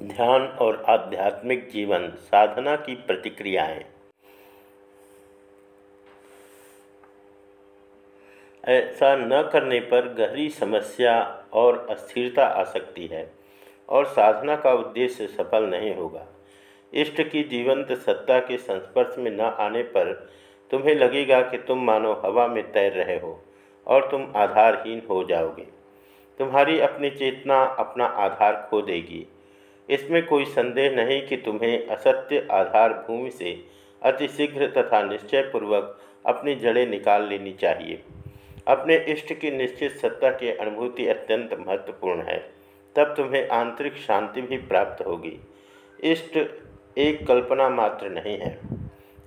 ध्यान और आध्यात्मिक जीवन साधना की प्रतिक्रियाएँ। ऐसा न करने पर गहरी समस्या और अस्थिरता आ सकती है और साधना का उद्देश्य सफल नहीं होगा। इष्ट की जीवंत सत्ता के संस्पर्श में न आने पर तुम्हें लगेगा कि तुम मानो हवा में तैर रहे हो और तुम आधारहीन हो जाओगे। तुम्हारी अपनी चेतना अपना आधार खो देगी। इसमें कोई संदेह नहीं कि तुम्हें असत्य आधार भूमि से अतिशीघ्र तथा निश्चयपूर्वक अपनी जड़ें निकाल लेनी चाहिए। अपने इष्ट की निश्चित सत्ता की अनुभूति अत्यंत महत्वपूर्ण है। तब तुम्हें आंतरिक शांति भी प्राप्त होगी। इष्ट एक कल्पना मात्र नहीं है।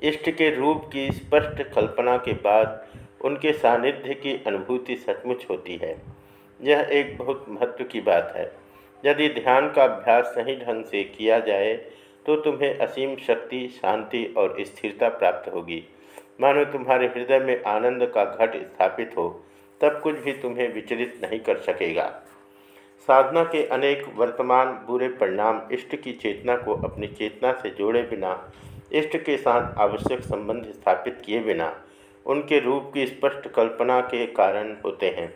इष्ट के रूप की स्पष्ट कल्पना के बाद उनके सानिध्य की अनुभूति सचमुच होती है। यह एक बहुत महत्व की बात है। यदि ध्यान का अभ्यास सही ढंग से किया जाए तो तुम्हें असीम शक्ति, शांति और स्थिरता प्राप्त होगी। मानो तुम्हारे हृदय में आनंद का घट स्थापित हो, तब कुछ भी तुम्हें विचलित नहीं कर सकेगा। साधना के अनेक वर्तमान बुरे परिणाम इष्ट की चेतना को अपनी चेतना से जोड़े बिना, इष्ट के साथ आवश्यक संबंध स्थापित किए बिना, उनके रूप की स्पष्ट कल्पना के कारण होते हैं।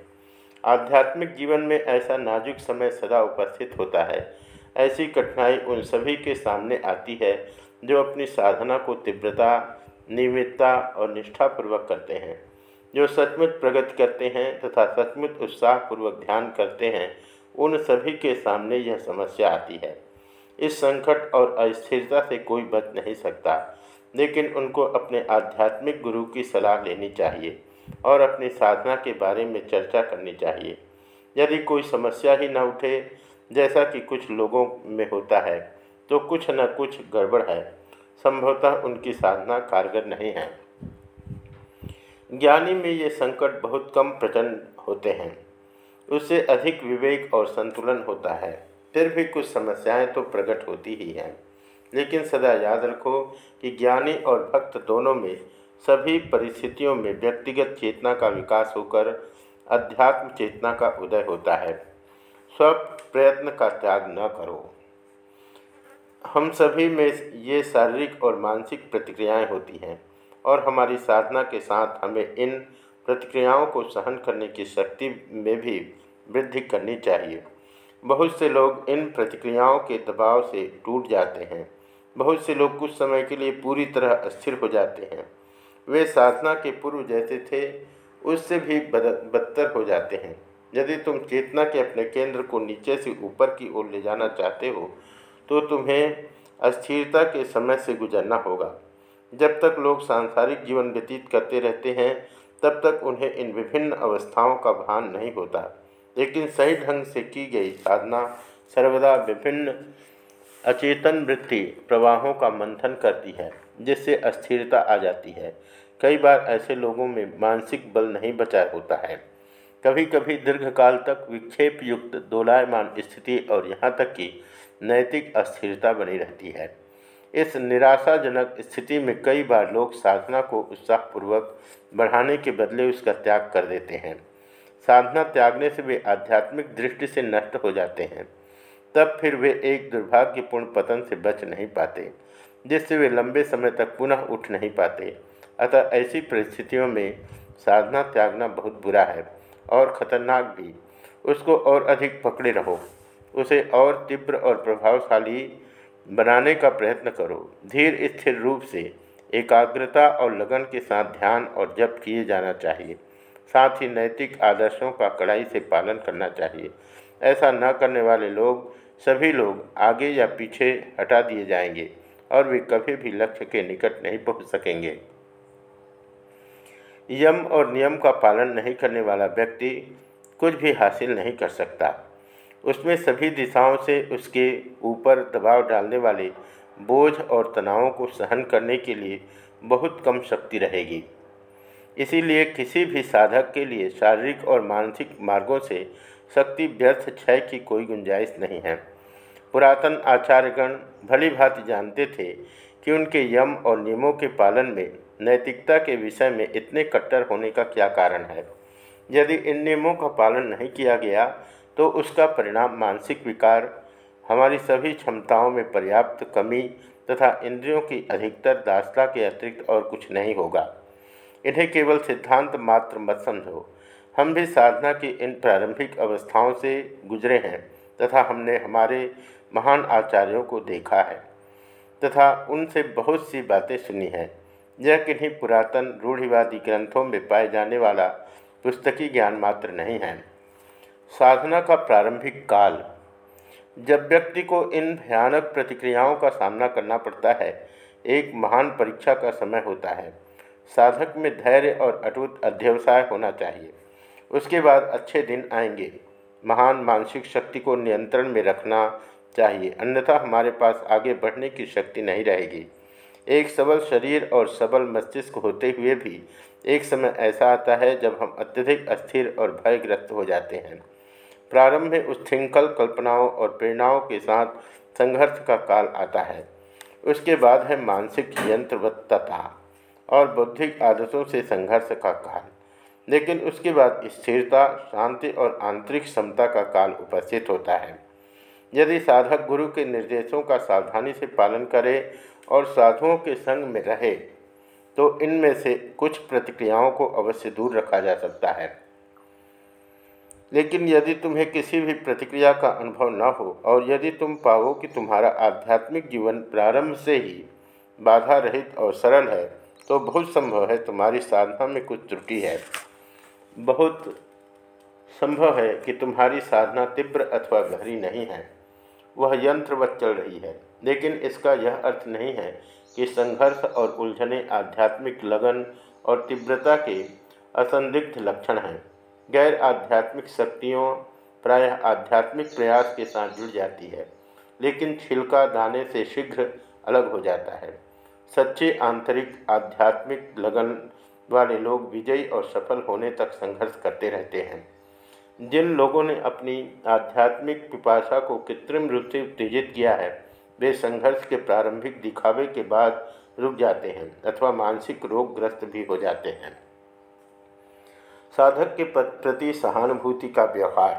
आध्यात्मिक जीवन में ऐसा नाजुक समय सदा उपस्थित होता है। ऐसी कठिनाई उन सभी के सामने आती है, जो अपनी साधना को तीव्रता, नियमितता और निष्ठापूर्वक करते हैं। जो सचमुच प्रगति करते हैं तथा सचमुच उत्साहपूर्वक ध्यान करते हैं, उन सभी के सामने यह समस्या आती है। इस संकट और अस्थिरता से कोई बच नहीं सकता, लेकिन उनको अपने आध्यात्मिक गुरु की सलाह लेनी चाहिए। और अपनी साधना के बारे में चर्चा करनी चाहिए। यदि कोई समस्या ही न उठे, जैसा कि कुछ लोगों में होता है तो कुछ न कुछ गड़बड़ है। संभवतः उनकी साधना कारगर नहीं है। ज्ञानी में ये संकट बहुत कम प्रचंड होते हैं। उससे अधिक विवेक और संतुलन होता है। फिर भी कुछ समस्याएँ तो प्रकट होती ही हैं। लेकिन सदा याद रखो कि ज्ञानी और भक्त दोनों में सभी परिस्थितियों में व्यक्तिगत चेतना का विकास होकर अध्यात्म चेतना का उदय होता है। स्व प्रयत्न का त्याग न करो। हम सभी में ये शारीरिक और मानसिक प्रतिक्रियाएँ होती हैं और हमारी साधना के साथ हमें इन प्रतिक्रियाओं को सहन करने की शक्ति में भी वृद्धि करनी चाहिए। बहुत से लोग इन प्रतिक्रियाओं के दबाव से टूट जाते हैं। बहुत से लोग कुछ समय के लिए पूरी तरह अस्थिर हो जाते हैं। वे साधना के पूर्व जैसे थे, उससे भी बदतर हो जाते हैं। यदि तुम चेतना के अपने केंद्र को नीचे से ऊपर की ओर ले जाना चाहते हो तो तुम्हें अस्थिरता के समय से गुजरना होगा। जब तक लोग सांसारिक जीवन व्यतीत करते रहते हैं, तब तक उन्हें इन विभिन्न अवस्थाओं का भान नहीं होता। लेकिन सही ढंग से की गई साधना सर्वदा विभिन्न अचेतन वृत्ति प्रवाहों का मंथन करती है, जिससे अस्थिरता आ जाती है। कई बार ऐसे लोगों में मानसिक बल नहीं बचा होता है। कभी कभी दीर्घकाल तक विक्षेप युक्त दोलायमान स्थिति और यहाँ तक कि नैतिक अस्थिरता बनी रहती है। इस निराशाजनक स्थिति में कई बार लोग साधना को उत्साहपूर्वक बढ़ाने के बदले उसका त्याग कर देते हैं। साधना त्यागने से वे आध्यात्मिक दृष्टि से नष्ट हो जाते हैं। तब फिर वे एक दुर्भाग्यपूर्ण पतन से बच नहीं पाते, जिससे वे लंबे समय तक पुनः उठ नहीं पाते। अतः ऐसी परिस्थितियों में साधना त्यागना बहुत बुरा है और ख़तरनाक भी। उसको और अधिक पकड़े रहो। उसे और तीव्र और प्रभावशाली बनाने का प्रयत्न करो। धीर स्थिर रूप से एकाग्रता और लगन के साथ ध्यान और जप किए जाना चाहिए। साथ ही नैतिक आदर्शों का कड़ाई से पालन करना चाहिए। ऐसा न करने वाले लोग सभी लोग आगे या पीछे हटा दिए जाएँगे और वे कभी भी लक्ष्य के निकट नहीं पहुँच सकेंगे। यम और नियम का पालन नहीं करने वाला व्यक्ति कुछ भी हासिल नहीं कर सकता। उसमें सभी दिशाओं से उसके ऊपर दबाव डालने वाले बोझ और तनावों को सहन करने के लिए बहुत कम शक्ति रहेगी। इसीलिए किसी भी साधक के लिए शारीरिक और मानसिक मार्गों से शक्ति व्यर्थ क्षय की कोई गुंजाइश नहीं है। पुरातन आचार्यगण भली भांति जानते थे कि उनके यम और नियमों के पालन में, नैतिकता के विषय में इतने कट्टर होने का क्या कारण है? यदि इन नियमों का पालन नहीं किया गया तो उसका परिणाम मानसिक विकार, हमारी सभी क्षमताओं में पर्याप्त कमी तथा इंद्रियों की अधिकतर दासता के अतिरिक्त और कुछ नहीं होगा। इन्हें केवल सिद्धांत मात्र मत समझो। हम भी साधना की इन प्रारंभिक अवस्थाओं से गुजरे हैं तथा हमने हमारे महान आचार्यों को देखा है तथा उनसे बहुत सी बातें सुनी हैं। यह किन्हीं पुरातन रूढ़िवादी ग्रंथों में पाए जाने वाला पुस्तकी ज्ञान मात्र नहीं है। साधना का प्रारंभिक काल। जब व्यक्ति को इन भयानक प्रतिक्रियाओं का सामना करना पड़ता है, एक महान परीक्षा का समय होता है। साधक में धैर्य और अटूट अध्यवसाय होना चाहिए। उसके बाद अच्छे दिन आएँगे। महान मानसिक शक्ति को नियंत्रण में रखना चाहिए, अन्यथा हमारे पास आगे बढ़ने की शक्ति नहीं रहेगी। एक सबल शरीर और सबल मस्तिष्क होते हुए भी एक समय ऐसा आता है जब हम अत्यधिक अस्थिर और भयग्रस्त हो जाते हैं। प्रारंभ में उच्छृंखल कल्पनाओं और प्रेरणाओं के साथ संघर्ष का काल आता है। उसके बाद है मानसिक यंत्रवत्तता और बौद्धिक आदतों से संघर्ष का काल। लेकिन उसके बाद स्थिरता, शांति और आंतरिक क्षमता का काल उपस्थित होता है। यदि साधक गुरु के निर्देशों का सावधानी से पालन करे और साधुओं के संग में रहे तो इनमें से कुछ प्रतिक्रियाओं को अवश्य दूर रखा जा सकता है। लेकिन यदि तुम्हें किसी भी प्रतिक्रिया का अनुभव न हो और यदि तुम पाओ कि तुम्हारा आध्यात्मिक जीवन प्रारंभ से ही बाधा रहित और सरल है तो बहुत संभव है तुम्हारी साधना में कुछ त्रुटि है। बहुत संभव है कि तुम्हारी साधना तीव्र अथवा गहरी नहीं है। वह यंत्रवत चल रही है, लेकिन इसका यह अर्थ नहीं है कि संघर्ष और उलझने आध्यात्मिक लगन और तीव्रता के असंदिग्ध लक्षण हैं। गैर आध्यात्मिक शक्तियों प्रायः आध्यात्मिक प्रयास के साथ जुड़ जाती है, लेकिन छिलका दाने से शीघ्र अलग हो जाता है। सच्चे आंतरिक आध्यात्मिक लगन वाले लोग विजयी और सफल होने तक संघर्ष करते रहते हैं। जिन लोगों ने अपनी आध्यात्मिक पिपाशा को कृत्रिम रूप से उत्तेजित किया है, वे संघर्ष के प्रारंभिक दिखावे के बाद रुक जाते हैं अथवा मानसिक रोगग्रस्त भी हो जाते हैं। साधक के प्रति सहानुभूति का व्यवहार।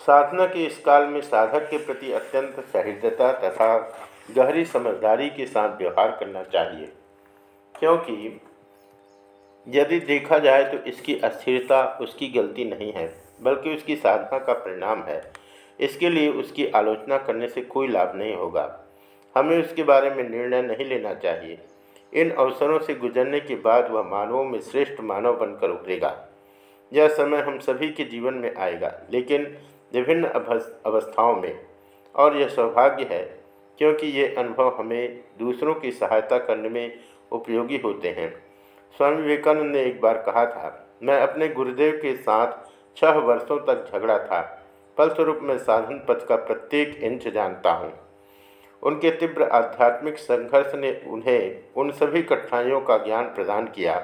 साधना के इस काल में साधक के प्रति अत्यंत सहृदता तथा गहरी समझदारी के साथ व्यवहार करना चाहिए, क्योंकि यदि देखा जाए तो इसकी अस्थिरता, उसकी गलती नहीं है, बल्कि उसकी साधना का परिणाम है। इसके लिए उसकी आलोचना करने से कोई लाभ नहीं होगा। हमें उसके बारे में निर्णय नहीं लेना चाहिए। इन अवसरों से गुजरने के बाद वह मानवों में श्रेष्ठ मानव बनकर उभरेगा। यह समय हम सभी के जीवन में आएगा, लेकिन विभिन्न अवस्थाओं में। और यह सौभाग्य है, क्योंकि ये अनुभव हमें दूसरों की सहायता करने में उपयोगी होते हैं। स्वामी विवेकानंद ने एक बार कहा था, मैं अपने गुरुदेव के साथ छह वर्षों तक झगड़ा था। फलस्वरूप मैं साधन पथ का प्रत्येक इंच जानता हूँ। उनके तीव्र आध्यात्मिक संघर्ष ने उन्हें उन सभी कठिनाइयों का ज्ञान प्रदान किया,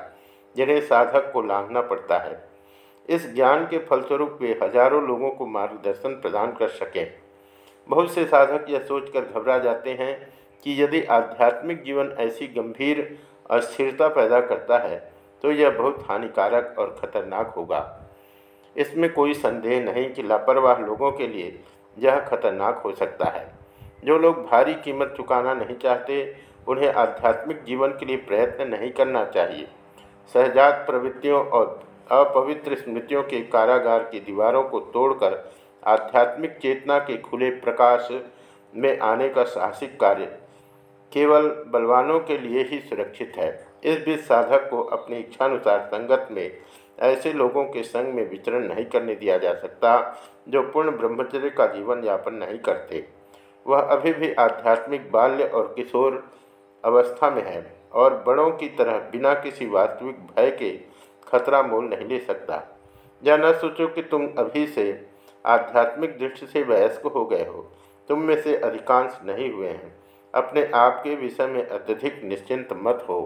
जिन्हें साधक को लांघना पड़ता है। इस ज्ञान के फलस्वरूप वे हज़ारों लोगों को मार्गदर्शन प्रदान कर सकें। बहुत से साधक यह सोचकर घबरा जाते हैं कि यदि आध्यात्मिक जीवन ऐसी गंभीर अस्थिरता पैदा करता है तो यह बहुत हानिकारक और खतरनाक होगा। इसमें कोई संदेह नहीं कि लापरवाह लोगों के लिए यह खतरनाक हो सकता है। जो लोग भारी कीमत चुकाना नहीं चाहते, उन्हें आध्यात्मिक जीवन के लिए प्रयत्न नहीं करना चाहिए। सहजात प्रवृत्तियों और अपवित्र स्मृतियों के कारागार की दीवारों को तोड़कर आध्यात्मिक चेतना के खुले प्रकाश में आने का साहसिक कार्य केवल बलवानों के लिए ही सुरक्षित है। इस बीच साधक को अपनी इच्छानुसार संगत में ऐसे लोगों के संग में विचरण नहीं करने दिया जा सकता, जो पूर्ण ब्रह्मचर्य का जीवन यापन नहीं करते। वह अभी भी आध्यात्मिक बाल्य और किशोर अवस्था में है और बड़ों की तरह बिना किसी वास्तविक भय के खतरा मोल नहीं ले सकता। या न सोचो कि तुम अभी से आध्यात्मिक दृष्टि से वयस्क हो गए हो। तुम में से अधिकांश नहीं हुए हैं। अपने आप के विषय में अत्यधिक निश्चिंत मत हो।